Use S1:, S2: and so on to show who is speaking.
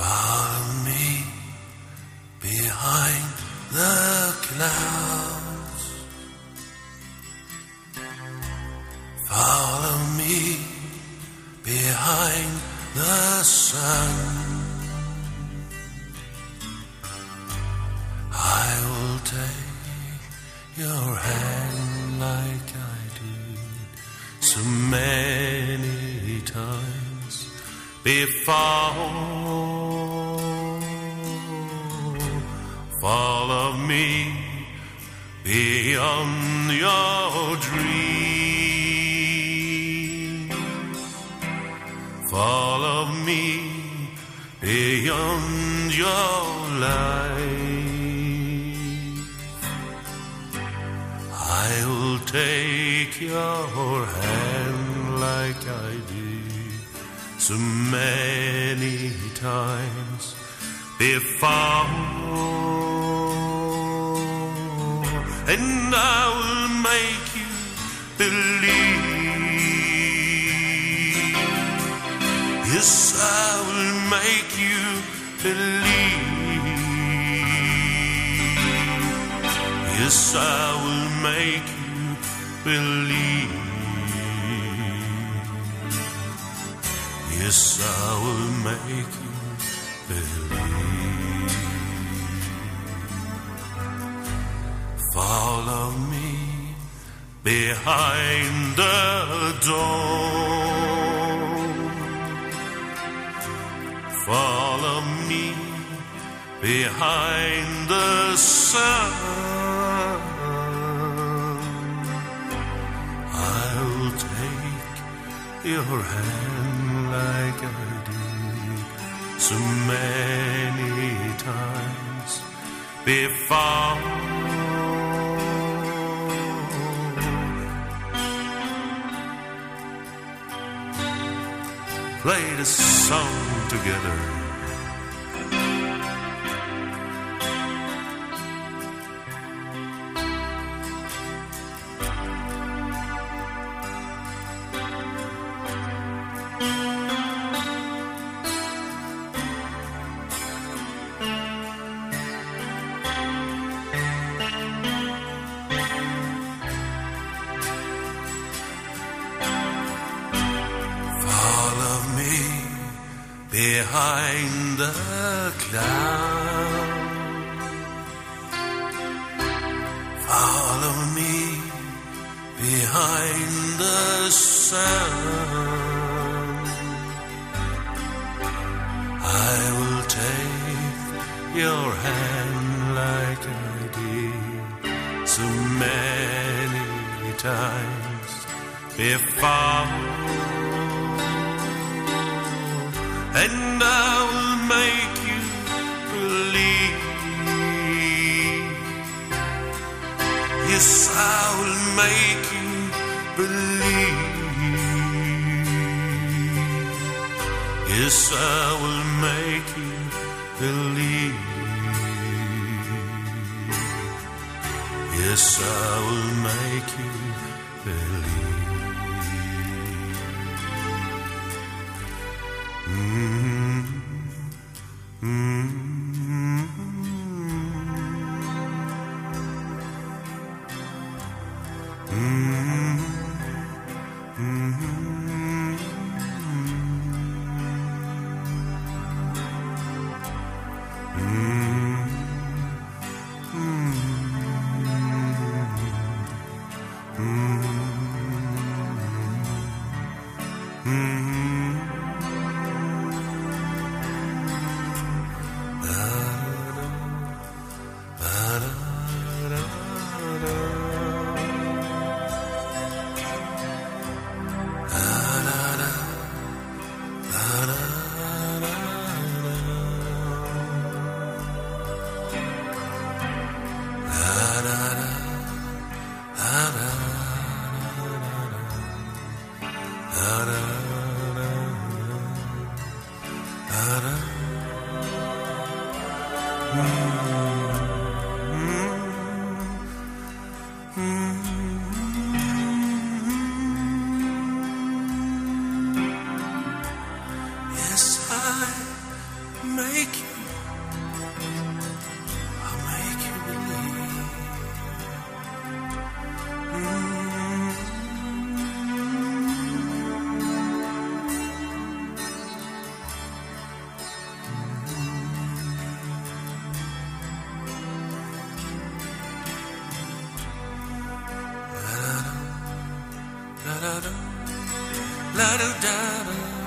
S1: Follow me behind the clouds. Follow me behind the sun. I will take your hand like I did so many times before. Follow me beyond your dream. Follow me beyond your life. I will take your hand like I did so many times before. And I will make you believe. Yes, I will make you believe. Yes, I will make you believe. Yes, I will make you believe. Follow me behind the door. Follow me behind the sun. I'll take your hand like I did so many times before. Play the song together. Behind the cloud. Follow me behind the sun. I will take your hand like I did so many times before and I will make you believe. Yes, I will make you believe. Yes, I will make you believe. Yes, I will make you believe. Mm. Mm-hmm. La da da da